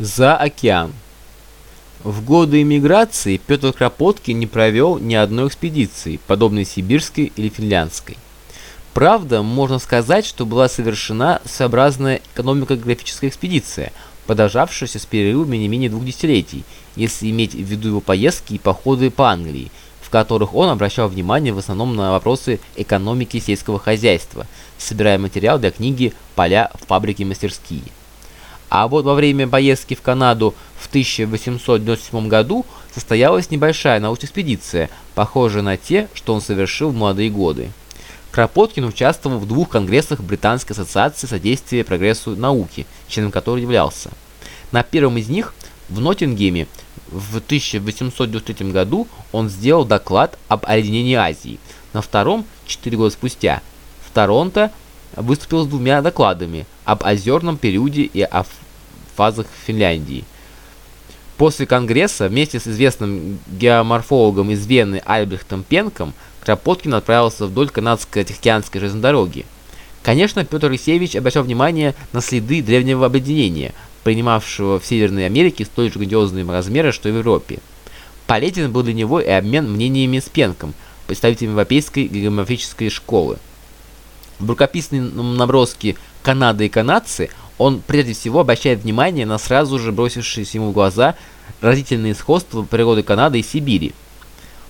За океан. В годы эмиграции Петр Кропоткин не провел ни одной экспедиции, подобной сибирской или финляндской. Правда, можно сказать, что была совершена своеобразная экономико-графическая экспедиция, продолжавшаяся с перерывами не менее двух десятилетий, если иметь в виду его поездки и походы по Англии, в которых он обращал внимание в основном на вопросы экономики сельского хозяйства, собирая материал для книги «Поля, фабрики, мастерские». А вот во время поездки в Канаду в 1897 году состоялась небольшая научная экспедиция, похожая на те, что он совершил в молодые годы. Кропоткин участвовал в двух конгрессах Британской ассоциации содействия прогрессу науки, членом которой являлся. На первом из них, в Ноттингеме, в 1893 году он сделал доклад об оледенении Азии. На втором, 4 года спустя, в Торонто выступил с двумя докладами об озерном периоде и о фазах Финляндии. После Конгресса вместе с известным геоморфологом из Вены Альбрехтом Пенком Кропоткин отправился вдоль канадско-тихоокеанской железной дороги. Конечно, Петр Алексеевич обращал внимание на следы древнего объединения, принимавшего в Северной Америке столь же грандиозные размеры, что и в Европе. Полезен был для него и обмен мнениями с Пенком, представителем европейской геоморфической школы. В рукописном наброске «Канада и канадцы» он прежде всего обращает внимание на сразу же бросившиеся ему в глаза разительные сходства природы Канады и Сибири.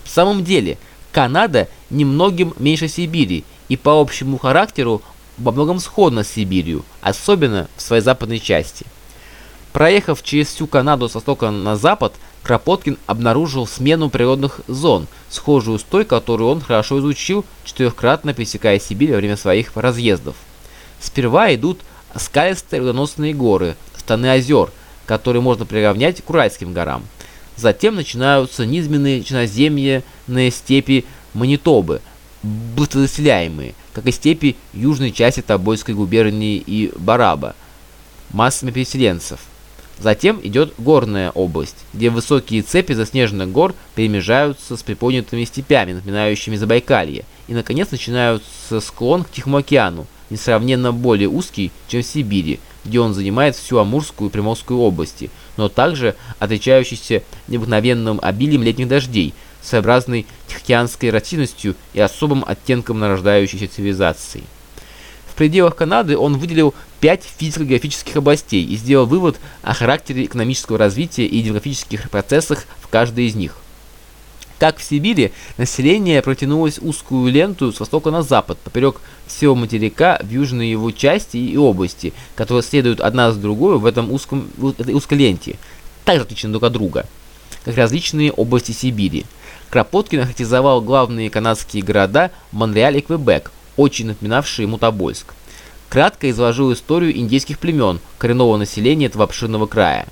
В самом деле, Канада немногим меньше Сибири и по общему характеру во многом сходна с Сибирью, особенно в своей западной части. Проехав через всю Канаду с востока на запад, Кропоткин обнаружил смену природных зон, схожую с той, которую он хорошо изучил, четырехкратно пересекая Сибирь во время своих разъездов. Сперва идут скалистые водоносные горы, станы озер, которые можно приравнять к Уральским горам. Затем начинаются низменные черноземные степи Манитобы, быстро заселяемые, как и степи южной части Тобольской губернии и Бараба, массами переселенцев. Затем идет горная область, где высокие цепи заснеженных гор перемежаются с приподнятыми степями, напоминающими Забайкалье, и наконец начинаются склон к Тихому океану, несравненно более узкий, чем в Сибири, где он занимает всю Амурскую и Приморскую области, но также отличающийся необыкновенным обилием летних дождей, своеобразной тихоокеанской растительностью и особым оттенком нарождающейся цивилизации. В пределах Канады он выделил пять физико-географических областей и сделал вывод о характере экономического развития и демографических процессах в каждой из них. Как в Сибири, население протянулось узкую ленту с востока на запад, поперек всего материка в южной его части и области, которые следуют одна с другой в этом узком, узкой ленте, также отличны друг от друга, как различные области Сибири. Кропоткин охарактеризовал главные канадские города Монреаль и Квебек, очень напоминавшие ему Тобольск. Кратко изложил историю индейских племен, коренного населения этого обширного края.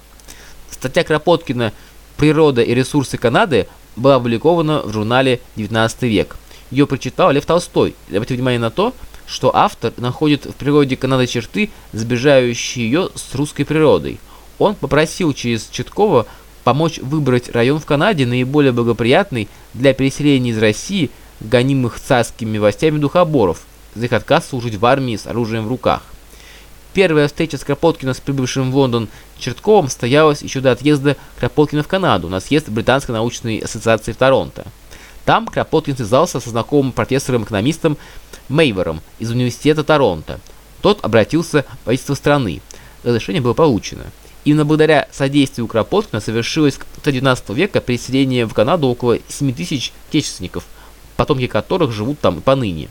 Статья Кропоткина «Природа и ресурсы Канады» была опубликована в журнале «19 век». Ее прочитал Лев Толстой. Обратите внимание на то, что автор находит в природе Канады черты, сближающие ее с русской природой. Он попросил через Четкова помочь выбрать район в Канаде наиболее благоприятный для переселения из России гонимых царскими властями духоборов за их отказ служить в армии с оружием в руках. Первая встреча с Кропоткиным с прибывшим в Лондон Чертковым состоялась еще до отъезда Кропоткина в Канаду на съезд Британской научной ассоциации в Торонто. Там Кропоткин связался со знакомым профессором-экономистом Мейвером из университета Торонто. Тот обратился в правительство страны. Разрешение было получено. Именно благодаря содействию Кропоткина совершилось в 19 века переселение в Канаду около 7 тысяч отечественников, потомки которых живут там и поныне.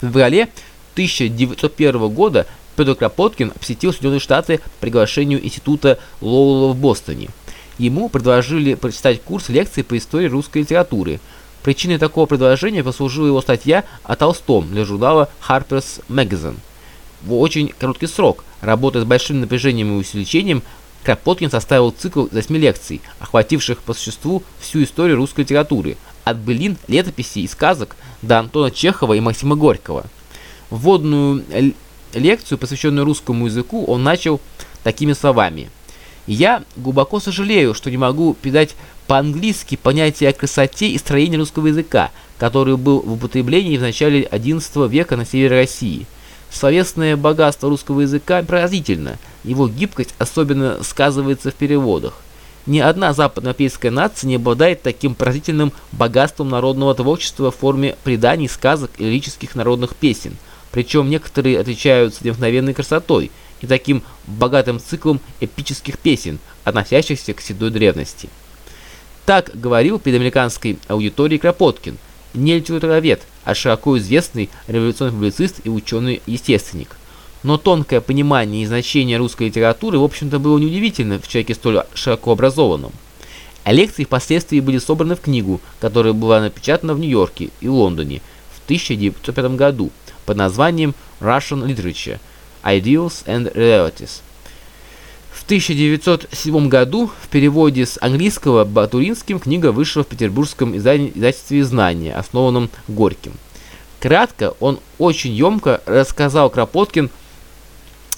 В феврале 1901 года Петр Кропоткин посетил Соединенные Штаты по приглашению Института Лоуэлла в Бостоне. Ему предложили прочитать курс лекций по истории русской литературы. Причиной такого предложения послужила его статья о Толстом для журнала Harper's Magazine. В очень короткий срок, работая с большим напряжением и усилением, Кропоткин составил цикл из 8 лекций, охвативших по существу всю историю русской литературы, от былин, летописей и сказок до Антона Чехова и Максима Горького. Вводную лекцию, посвященную русскому языку, он начал такими словами. «Я глубоко сожалею, что не могу передать по-английски понятие о красоте и строении русского языка, который был в употреблении в начале XI века на севере России. Словесное богатство русского языка поразительно, его гибкость особенно сказывается в переводах. Ни одна западноевропейская нация не обладает таким поразительным богатством народного творчества в форме преданий, сказок и лирических народных песен, причем некоторые отличаются необыкновенной красотой и таким богатым циклом эпических песен, относящихся к седой древности. Так говорил перед американской аудиторией Кропоткин, не литературовед, а широко известный революционный публицист и ученый-естественник. Но тонкое понимание и значение русской литературы, в общем-то, было неудивительно в человеке столь широко образованном. Лекции впоследствии были собраны в книгу, которая была напечатана в Нью-Йорке и Лондоне в 1905 году под названием Russian Literature – Ideals and Realities. В 1907 году в переводе с английского Батуринским книга вышла в петербургском издательстве «Знания», основанном Горьким. Кратко он очень емко рассказал Кропоткин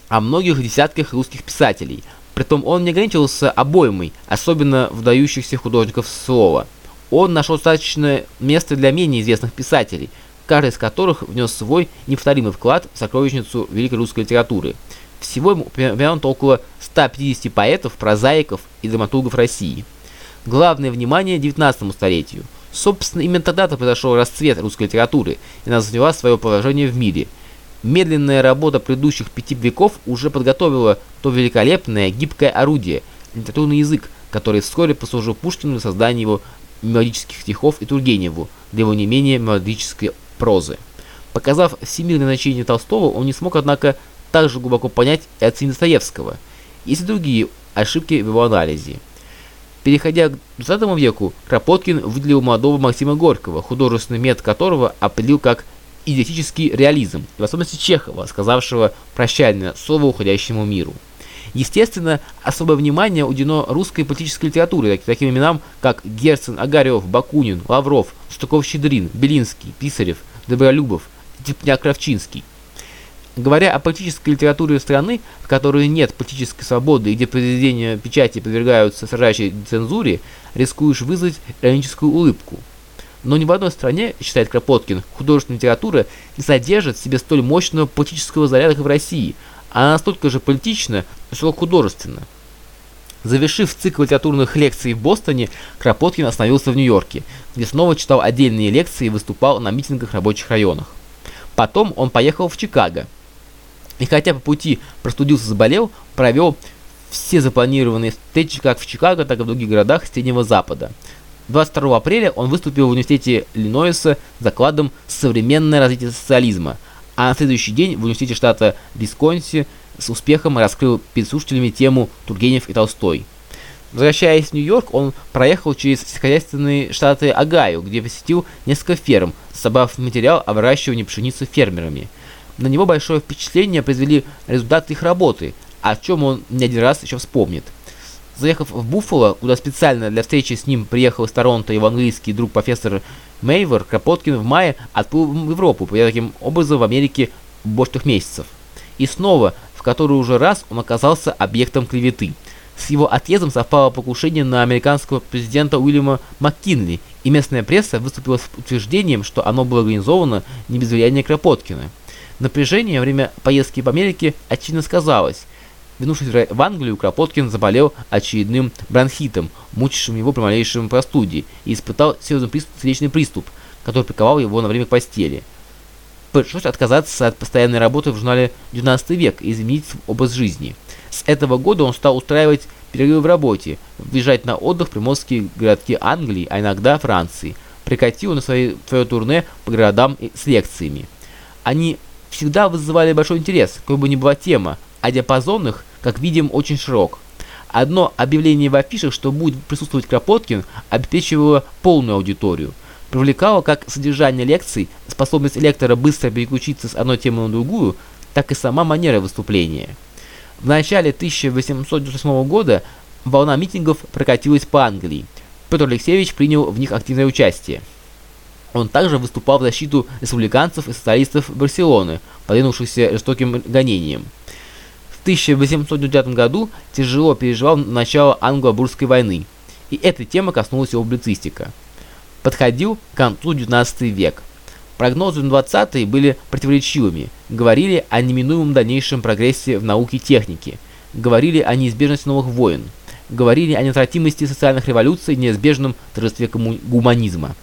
о многих десятках русских писателей. Притом он не ограничивался обоймой, особенно вдающихся художников слова. Он нашел достаточно место для менее известных писателей, каждый из которых внес свой неповторимый вклад в сокровищницу великой русской литературы. Всего ему упомянуто около 150 поэтов, прозаиков и драматургов России. Главное внимание 19 столетию. Собственно, именно тогда-то произошел расцвет русской литературы, и она заняла свое положение в мире – Медленная работа предыдущих пяти веков уже подготовила то великолепное гибкое орудие, литературный язык, который вскоре послужил Пушкину для создания его мелодических стихов и Тургеневу для его не менее мелодической прозы. Показав всемирное значение Толстого, он не смог, однако, также глубоко понять и оценить Достоевского. Есть и другие ошибки в его анализе. Переходя к 20 веку, Кропоткин выделил молодого Максима Горького, художественный метод которого определил как идиотический реализм, в особенности Чехова, сказавшего прощальное слово уходящему миру. Естественно, особое внимание уделено русской политической литературе, таким именам, как Герцен, Огарев, Бакунин, Лавров, Штуков-Щедрин, Белинский, Писарев, Добролюбов, Тепняк-Кравчинский. Говоря о политической литературе страны, в которой нет политической свободы и где произведения печати подвергаются сражающей цензуре, рискуешь вызвать ироническую улыбку. Но ни в одной стране, считает Кропоткин, художественная литература не содержит в себе столь мощного политического заряда, как в России. Она настолько же политична, насколько художественна. Завершив цикл литературных лекций в Бостоне, Кропоткин остановился в Нью-Йорке, где снова читал отдельные лекции и выступал на митингах в рабочих районах. Потом он поехал в Чикаго. И хотя по пути простудился заболел, провел все запланированные встречи как в Чикаго, так и в других городах Среднего Запада. 22 апреля он выступил в университете Иллинойса с докладом «Современное развитие социализма», а на следующий день в университете штата Висконси с успехом раскрыл перед слушателями тему Тургенев и Толстой. Возвращаясь в Нью-Йорк, он проехал через сельскохозяйственные штаты Огайо, где посетил несколько ферм, собрав материал о выращивании пшеницы фермерами. На него большое впечатление произвели результаты их работы, о чем он не один раз еще вспомнит. Заехав в Буффало, куда специально для встречи с ним приехал из Торонто его английский друг профессор Мейвер, Кропоткин в мае отплыл в Европу, проведя таким образом в Америке больше месяцев. И снова, в который уже раз он оказался объектом клеветы. С его отъездом совпало покушение на американского президента Уильяма МакКинли, и местная пресса выступила с утверждением, что оно было организовано не без влияния Кропоткина. Напряжение во время поездки по Америке очевидно сказалось – Вернувшись в Англию, Кропоткин заболел очередным бронхитом, мучившим его при малейшем простуде, и испытал серьезный приступ, сердечный приступ, который приковал его на время постели. Пришлось отказаться от постоянной работы в журнале «19 век» и изменить образ жизни. С этого года он стал устраивать перерывы в работе, въезжать на отдых в приморские городки Англии, а иногда Франции. Прекратил на свои, свое турне по городам с лекциями. Они всегда вызывали большой интерес, какой бы ни была тема, а диапазон их, как видим, очень широк. Одно объявление в афишах, что будет присутствовать Кропоткин, обеспечивало полную аудиторию. Привлекало как содержание лекций, способность лектора быстро переключиться с одной темы на другую, так и сама манера выступления. В начале 1898 года волна митингов прокатилась по Англии. Петр Алексеевич принял в них активное участие. Он также выступал в защиту республиканцев и социалистов Барселоны, подвергнувшихся жестоким гонениям. 1809 году тяжело переживал начало англо-бурской войны, и эта тема коснулась его публицистика. Подходил к концу 19 век. Прогнозы на 20-е были противоречивыми, говорили о неминуемом дальнейшем прогрессе в науке и технике, говорили о неизбежности новых войн, говорили о неотвратимости социальных революций и неизбежном торжестве гуманизма.